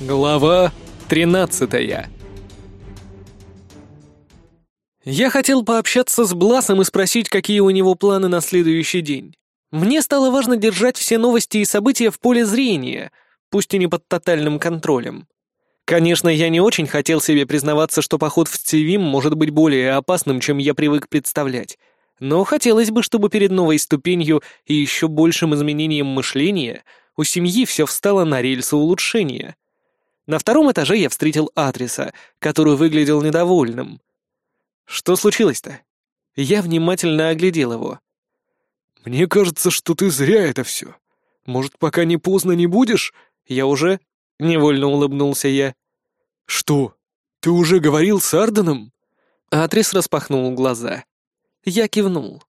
Глава 13 Я хотел пообщаться с Бласом и спросить, какие у него планы на следующий день. Мне стало важно держать все новости и события в поле зрения, пусть и не под тотальным контролем. Конечно, я не очень хотел себе признаваться, что поход в Цивим может быть более опасным, чем я привык представлять. Но хотелось бы, чтобы перед новой ступенью и еще большим изменением мышления у семьи все встало на рельсы улучшения. На втором этаже я встретил Атриса, который выглядел недовольным. «Что случилось-то?» Я внимательно оглядел его. «Мне кажется, что ты зря это все. Может, пока не поздно не будешь?» «Я уже...» — невольно улыбнулся я. «Что? Ты уже говорил с Арденом?» Атрис распахнул глаза. Я кивнул.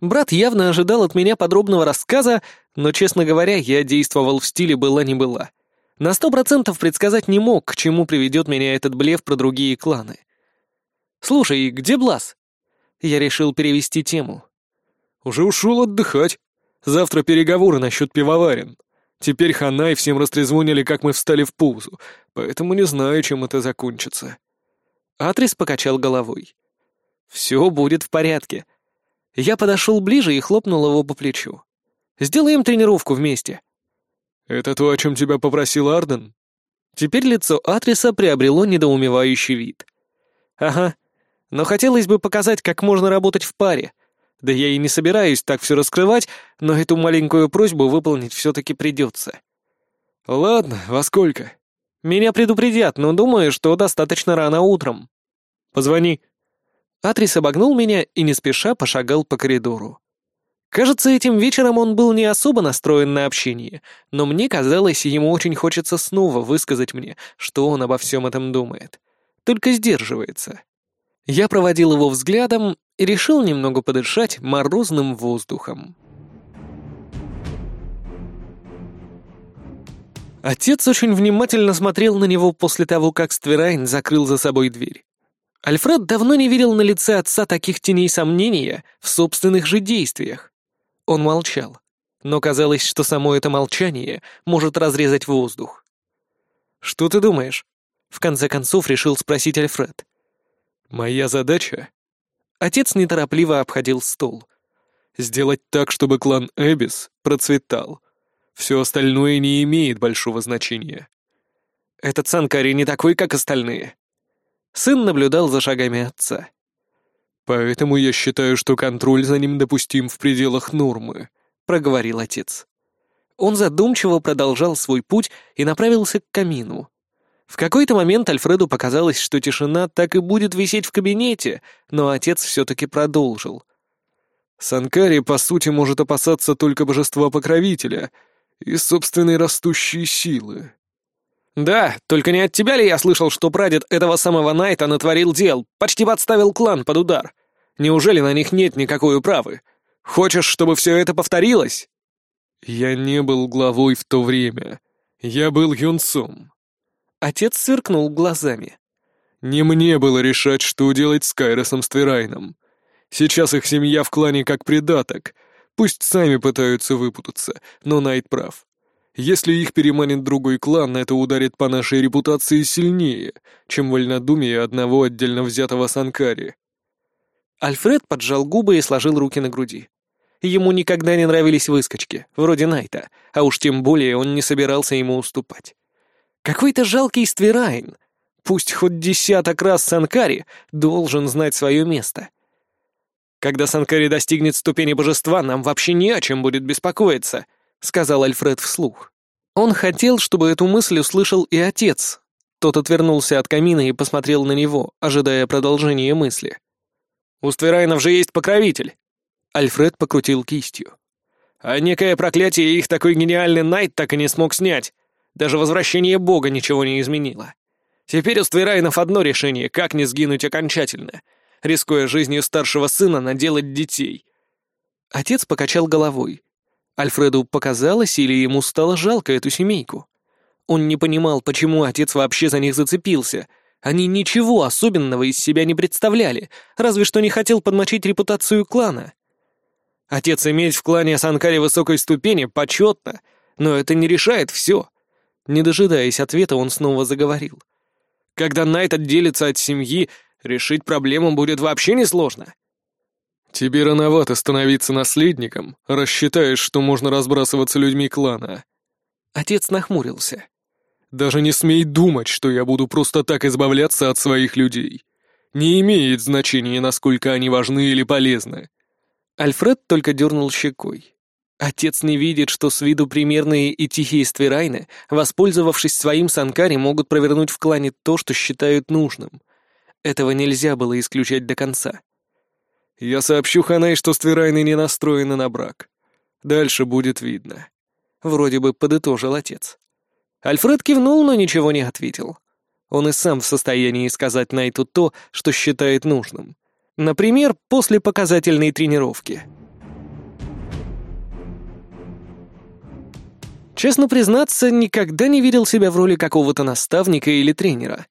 Брат явно ожидал от меня подробного рассказа, но, честно говоря, я действовал в стиле «была не была». На сто процентов предсказать не мог, к чему приведет меня этот блеф про другие кланы. «Слушай, где Блас?» Я решил перевести тему. «Уже ушел отдыхать. Завтра переговоры насчет пивоварен. Теперь хана и всем растрезвонили, как мы встали в пузу, поэтому не знаю, чем это закончится». Атрис покачал головой. «Все будет в порядке». Я подошел ближе и хлопнул его по плечу. «Сделаем тренировку вместе». «Это то, о чем тебя попросил Арден?» Теперь лицо Атриса приобрело недоумевающий вид. «Ага. Но хотелось бы показать, как можно работать в паре. Да я и не собираюсь так все раскрывать, но эту маленькую просьбу выполнить все-таки придется». «Ладно, во сколько?» «Меня предупредят, но думаю, что достаточно рано утром». «Позвони». Атрис обогнул меня и не спеша пошагал по коридору. Кажется, этим вечером он был не особо настроен на общение, но мне казалось, ему очень хочется снова высказать мне, что он обо всем этом думает. Только сдерживается. Я проводил его взглядом и решил немного подышать морозным воздухом. Отец очень внимательно смотрел на него после того, как Стверайн закрыл за собой дверь. Альфред давно не видел на лице отца таких теней сомнения в собственных же действиях. Он молчал, но казалось, что само это молчание может разрезать воздух. «Что ты думаешь?» — в конце концов решил спросить Альфред. «Моя задача...» Отец неторопливо обходил стол. «Сделать так, чтобы клан Эбис процветал. Все остальное не имеет большого значения». «Этот Санкари не такой, как остальные». Сын наблюдал за шагами отца. «Поэтому я считаю, что контроль за ним допустим в пределах нормы», — проговорил отец. Он задумчиво продолжал свой путь и направился к камину. В какой-то момент Альфреду показалось, что тишина так и будет висеть в кабинете, но отец все-таки продолжил. «Санкари, по сути, может опасаться только божества-покровителя и собственной растущей силы». «Да, только не от тебя ли я слышал, что прадед этого самого Найта натворил дел, почти подставил клан под удар? Неужели на них нет никакой управы? Хочешь, чтобы все это повторилось?» «Я не был главой в то время. Я был юнцом». Отец сверкнул глазами. «Не мне было решать, что делать с Кайросом Стверайном. Сейчас их семья в клане как придаток. Пусть сами пытаются выпутаться, но Найт прав. Если их переманит другой клан, это ударит по нашей репутации сильнее, чем вольнодумие одного отдельно взятого Санкари. Альфред поджал губы и сложил руки на груди. Ему никогда не нравились выскочки, вроде Найта, а уж тем более он не собирался ему уступать. Какой-то жалкий Стверайн, пусть хоть десяток раз Санкари, должен знать свое место. Когда Санкари достигнет ступени божества, нам вообще не о чем будет беспокоиться —— сказал Альфред вслух. Он хотел, чтобы эту мысль услышал и отец. Тот отвернулся от камина и посмотрел на него, ожидая продолжения мысли. «У Стверайнов же есть покровитель!» Альфред покрутил кистью. «А некое проклятие их такой гениальный Найт так и не смог снять. Даже возвращение Бога ничего не изменило. Теперь у Стверайнов одно решение — как не сгинуть окончательно, рискуя жизнью старшего сына наделать детей». Отец покачал головой. Альфреду показалось или ему стало жалко эту семейку. Он не понимал, почему отец вообще за них зацепился. Они ничего особенного из себя не представляли, разве что не хотел подмочить репутацию клана. Отец иметь в клане Санкари высокой ступени почетно, но это не решает все. Не дожидаясь ответа, он снова заговорил. «Когда Найт отделится от семьи, решить проблему будет вообще несложно». «Тебе рановато становиться наследником, рассчитаешь, что можно разбрасываться людьми клана». Отец нахмурился. «Даже не смей думать, что я буду просто так избавляться от своих людей. Не имеет значения, насколько они важны или полезны». Альфред только дернул щекой. Отец не видит, что с виду примерные и тихие ствирайны, воспользовавшись своим санкари, могут провернуть в клане то, что считают нужным. Этого нельзя было исключать до конца. Я сообщу Ханай, что ствирайны не настроены на брак. Дальше будет видно. Вроде бы подытожил отец. Альфред кивнул, но ничего не ответил. Он и сам в состоянии сказать Найту то, что считает нужным. Например, после показательной тренировки. Честно признаться, никогда не видел себя в роли какого-то наставника или тренера.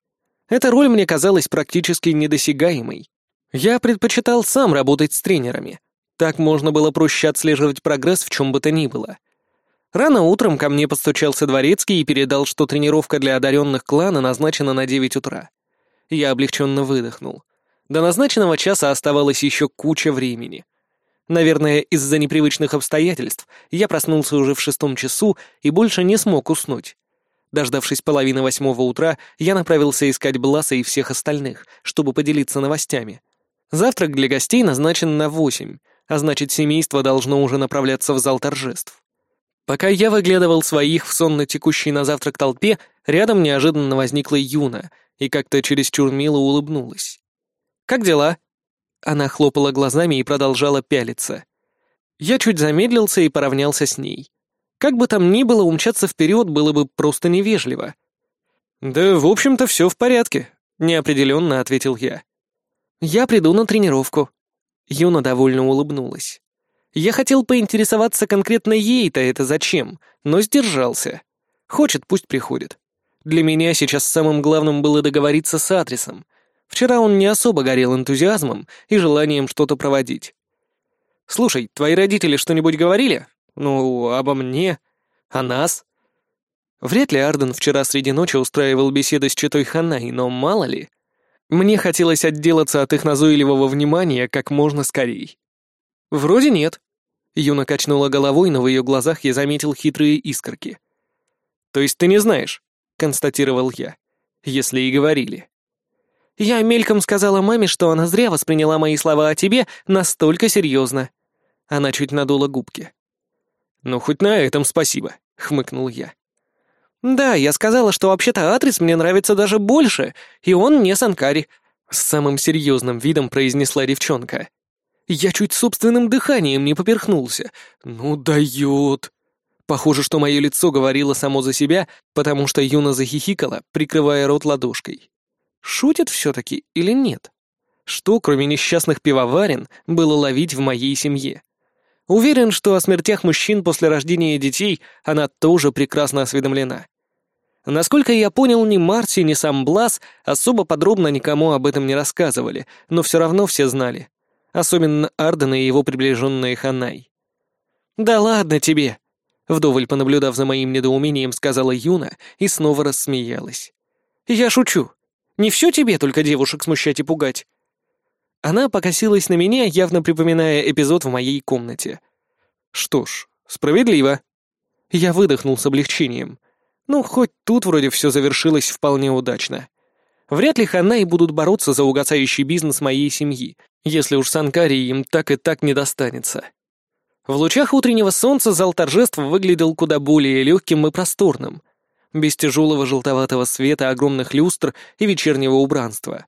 Эта роль мне казалась практически недосягаемой. Я предпочитал сам работать с тренерами. Так можно было проще отслеживать прогресс в чем бы то ни было. Рано утром ко мне постучался дворецкий и передал, что тренировка для одаренных клана назначена на 9 утра. Я облегченно выдохнул. До назначенного часа оставалось еще куча времени. Наверное, из-за непривычных обстоятельств я проснулся уже в шестом часу и больше не смог уснуть. Дождавшись половины восьмого утра, я направился искать Бласа и всех остальных, чтобы поделиться новостями. Завтрак для гостей назначен на восемь, а значит, семейство должно уже направляться в зал торжеств. Пока я выглядывал своих в сонно текущей на завтрак толпе, рядом неожиданно возникла Юна и как-то чересчур мило улыбнулась. «Как дела?» Она хлопала глазами и продолжала пялиться. Я чуть замедлился и поравнялся с ней. Как бы там ни было, умчаться вперед было бы просто невежливо. «Да, в общем-то, все в порядке», — неопределенно ответил я. «Я приду на тренировку». Юна довольно улыбнулась. Я хотел поинтересоваться конкретно ей-то это зачем, но сдержался. Хочет, пусть приходит. Для меня сейчас самым главным было договориться с адресом, Вчера он не особо горел энтузиазмом и желанием что-то проводить. «Слушай, твои родители что-нибудь говорили? Ну, обо мне? О нас?» Вряд ли Арден вчера среди ночи устраивал беседы с Читой Ханай, но мало ли. Мне хотелось отделаться от их назойливого внимания как можно скорей. «Вроде нет». Юна качнула головой, но в ее глазах я заметил хитрые искорки. «То есть ты не знаешь?» — констатировал я. «Если и говорили». Я мельком сказала маме, что она зря восприняла мои слова о тебе настолько серьезно. Она чуть надула губки. «Ну, хоть на этом спасибо», — хмыкнул я. «Да, я сказала, что вообще-то адрес мне нравится даже больше, и он не Санкари», — с самым серьезным видом произнесла девчонка. Я чуть собственным дыханием не поперхнулся. «Ну, дает!» Похоже, что мое лицо говорило само за себя, потому что Юна захихикала, прикрывая рот ладошкой. Шутит все-таки или нет? Что, кроме несчастных пивоварен, было ловить в моей семье? Уверен, что о смертях мужчин после рождения детей она тоже прекрасно осведомлена. Насколько я понял, ни Марти, ни сам Блас особо подробно никому об этом не рассказывали, но все равно все знали. Особенно Арден и его приближенные Ханай. «Да ладно тебе!» Вдоволь понаблюдав за моим недоумением, сказала Юна и снова рассмеялась. «Я шучу. Не все тебе только девушек смущать и пугать». Она покосилась на меня, явно припоминая эпизод в моей комнате. «Что ж, справедливо». Я выдохнул с облегчением. Ну, хоть тут вроде все завершилось вполне удачно. Вряд ли Ханай будут бороться за угасающий бизнес моей семьи, если уж Санкари им так и так не достанется. В лучах утреннего солнца зал торжеств выглядел куда более легким и просторным — без тяжелого желтоватого света огромных люстр и вечернего убранства.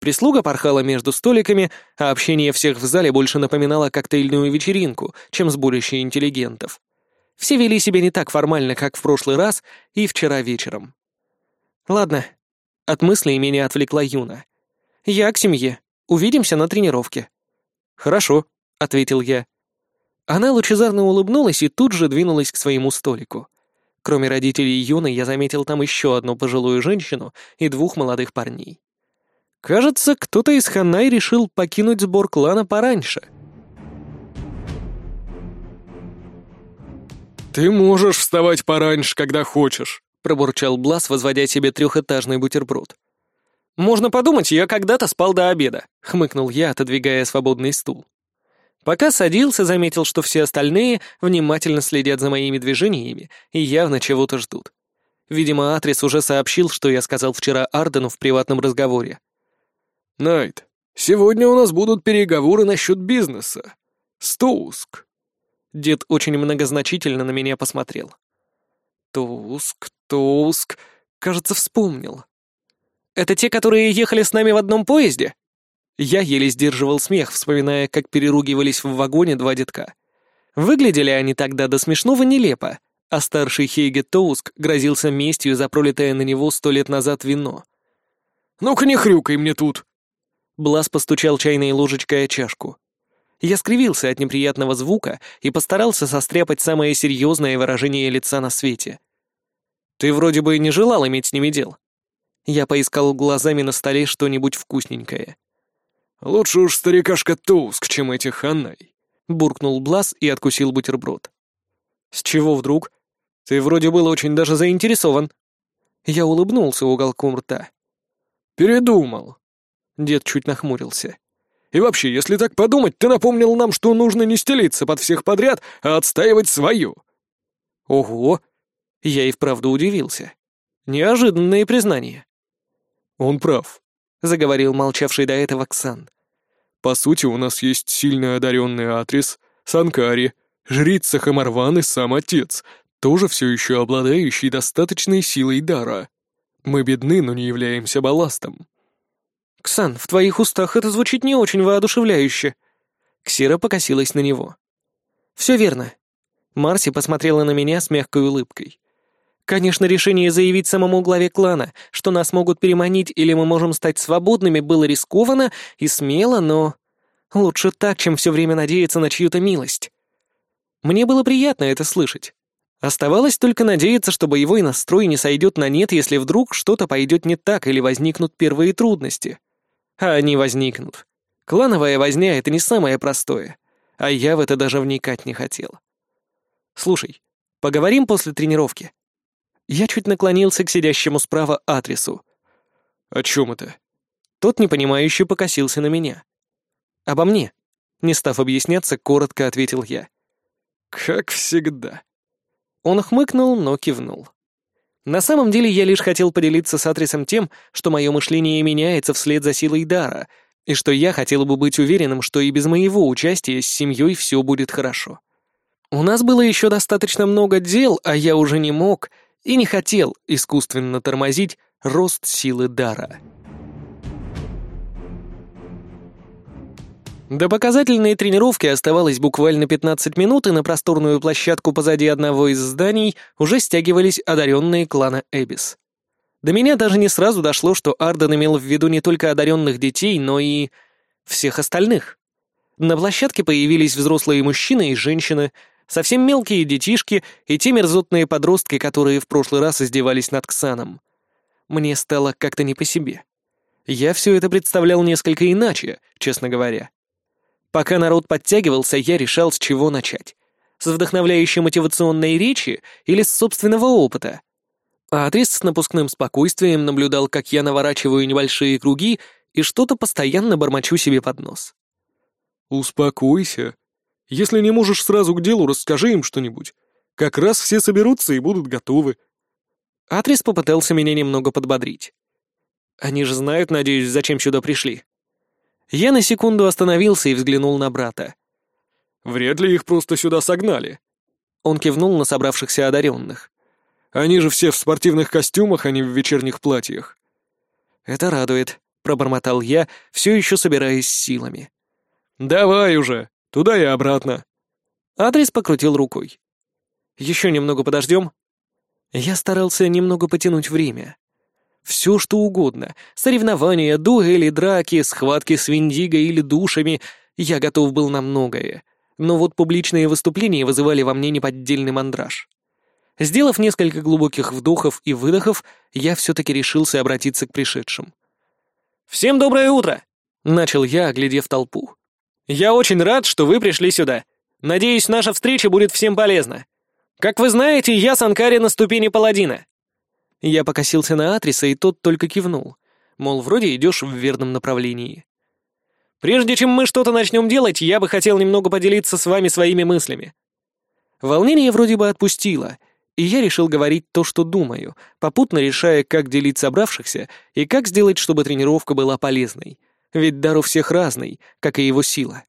Прислуга порхала между столиками, а общение всех в зале больше напоминало коктейльную вечеринку, чем сборище интеллигентов. Все вели себя не так формально, как в прошлый раз и вчера вечером. «Ладно». От мыслей меня отвлекла Юна. «Я к семье. Увидимся на тренировке». «Хорошо», — ответил я. Она лучезарно улыбнулась и тут же двинулась к своему столику. Кроме родителей Юны, я заметил там еще одну пожилую женщину и двух молодых парней. Кажется, кто-то из Ханай решил покинуть сбор клана пораньше. «Ты можешь вставать пораньше, когда хочешь», пробурчал Блас, возводя себе трехэтажный бутерброд. «Можно подумать, я когда-то спал до обеда», — хмыкнул я, отодвигая свободный стул. Пока садился, заметил, что все остальные внимательно следят за моими движениями и явно чего-то ждут. Видимо, Атрис уже сообщил, что я сказал вчера Ардену в приватном разговоре. «Найт, сегодня у нас будут переговоры насчет бизнеса. Стоуск». Дед очень многозначительно на меня посмотрел. «Туск, Туск, кажется, вспомнил. Это те, которые ехали с нами в одном поезде?» Я еле сдерживал смех, вспоминая, как переругивались в вагоне два детка. Выглядели они тогда до смешного нелепо, а старший Хейге Тоуск грозился местью за пролитое на него сто лет назад вино. «Ну-ка не хрюкай мне тут!» Блас постучал чайной ложечкой о чашку. Я скривился от неприятного звука и постарался состряпать самое серьезное выражение лица на свете. «Ты вроде бы не желал иметь с ними дел». Я поискал глазами на столе что-нибудь вкусненькое. «Лучше уж старикашка Туск, чем эти ханай», — буркнул Блас и откусил бутерброд. «С чего вдруг? Ты вроде был очень даже заинтересован». Я улыбнулся уголком рта. «Передумал». Дед чуть нахмурился. «И вообще, если так подумать, ты напомнил нам, что нужно не стелиться под всех подряд, а отстаивать свою». «Ого!» Я и вправду удивился. Неожиданные признания. «Он прав», — заговорил молчавший до этого Ксан. По сути, у нас есть сильно одаренный Атрис, Санкари, жрица Хамарван и сам отец, тоже все еще обладающий достаточной силой дара. Мы бедны, но не являемся балластом. «Ксан, в твоих устах это звучит не очень воодушевляюще». Ксира покосилась на него. «Все верно». Марси посмотрела на меня с мягкой улыбкой. Конечно, решение заявить самому главе клана, что нас могут переманить или мы можем стать свободными, было рискованно и смело, но... Лучше так, чем все время надеяться на чью-то милость. Мне было приятно это слышать. Оставалось только надеяться, что боевой настрой не сойдет на нет, если вдруг что-то пойдет не так или возникнут первые трудности. А они возникнут. Клановая возня — это не самое простое, а я в это даже вникать не хотел. Слушай, поговорим после тренировки. Я чуть наклонился к сидящему справа адресу. «О чем это?» Тот непонимающе покосился на меня. «Обо мне», — не став объясняться, коротко ответил я. «Как всегда». Он хмыкнул, но кивнул. На самом деле я лишь хотел поделиться с адресом тем, что мое мышление меняется вслед за силой дара, и что я хотел бы быть уверенным, что и без моего участия с семьей все будет хорошо. У нас было еще достаточно много дел, а я уже не мог и не хотел искусственно тормозить рост силы дара. До показательной тренировки оставалось буквально 15 минут, и на просторную площадку позади одного из зданий уже стягивались одаренные клана Эбис. До меня даже не сразу дошло, что Арден имел в виду не только одаренных детей, но и всех остальных. На площадке появились взрослые мужчины и женщины, совсем мелкие детишки и те мерзотные подростки, которые в прошлый раз издевались над Ксаном. Мне стало как-то не по себе. Я все это представлял несколько иначе, честно говоря. Пока народ подтягивался, я решал, с чего начать. С вдохновляющей мотивационной речи или с собственного опыта. Адрес с напускным спокойствием наблюдал, как я наворачиваю небольшие круги и что-то постоянно бормочу себе под нос. «Успокойся», если не можешь сразу к делу, расскажи им что-нибудь. Как раз все соберутся и будут готовы». Атрис попытался меня немного подбодрить. «Они же знают, надеюсь, зачем сюда пришли». Я на секунду остановился и взглянул на брата. «Вряд ли их просто сюда согнали». Он кивнул на собравшихся одаренных. «Они же все в спортивных костюмах, а не в вечерних платьях». «Это радует», — пробормотал я, все еще собираясь силами. «Давай уже!» Туда и обратно». Адрес покрутил рукой. «Еще немного подождем?» Я старался немного потянуть время. Все, что угодно. Соревнования, дуэли, драки, схватки с Виндиго или душами. Я готов был на многое. Но вот публичные выступления вызывали во мне неподдельный мандраж. Сделав несколько глубоких вдохов и выдохов, я все-таки решился обратиться к пришедшим. «Всем доброе утро!» — начал я, оглядев толпу. Я очень рад, что вы пришли сюда. Надеюсь, наша встреча будет всем полезна. Как вы знаете, я Санкари на ступени паладина». Я покосился на Атриса, и тот только кивнул. Мол, вроде идешь в верном направлении. «Прежде чем мы что-то начнем делать, я бы хотел немного поделиться с вами своими мыслями». Волнение вроде бы отпустило, и я решил говорить то, что думаю, попутно решая, как делить собравшихся и как сделать, чтобы тренировка была полезной. Ведь дар у всех разный, как и его сила.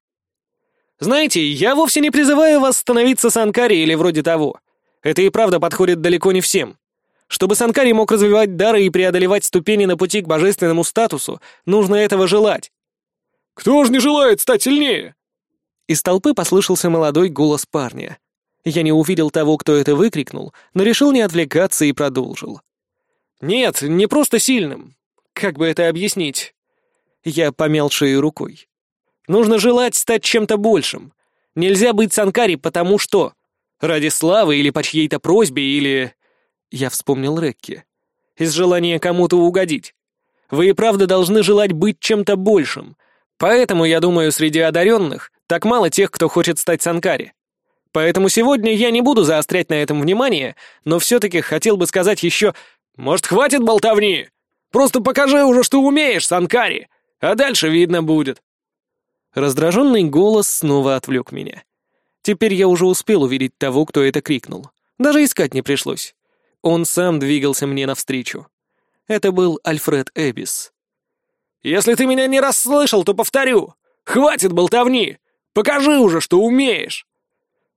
«Знаете, я вовсе не призываю вас становиться санкари или вроде того. Это и правда подходит далеко не всем. Чтобы санкари мог развивать дары и преодолевать ступени на пути к божественному статусу, нужно этого желать». «Кто же не желает стать сильнее?» Из толпы послышался молодой голос парня. Я не увидел того, кто это выкрикнул, но решил не отвлекаться и продолжил. «Нет, не просто сильным. Как бы это объяснить?» Я помял шею рукой. «Нужно желать стать чем-то большим. Нельзя быть санкари, потому что... Ради славы или по чьей-то просьбе, или...» Я вспомнил Рекки. «Из желания кому-то угодить. Вы и правда должны желать быть чем-то большим. Поэтому, я думаю, среди одаренных так мало тех, кто хочет стать санкари. Поэтому сегодня я не буду заострять на этом внимание, но все-таки хотел бы сказать еще... Может, хватит болтовни? Просто покажи уже, что умеешь, Санкари, а дальше видно будет. Раздраженный голос снова отвлек меня. Теперь я уже успел увидеть того, кто это крикнул. Даже искать не пришлось. Он сам двигался мне навстречу. Это был Альфред Эбис. «Если ты меня не расслышал, то повторю. Хватит болтовни! Покажи уже, что умеешь!»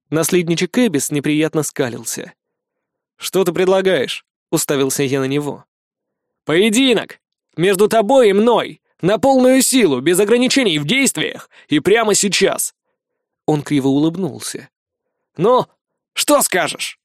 Наследничек Эбис неприятно скалился. «Что ты предлагаешь?» — уставился я на него. «Поединок! Между тобой и мной! На полную силу, без ограничений в действиях, и прямо сейчас!» Он криво улыбнулся. «Ну, что скажешь?»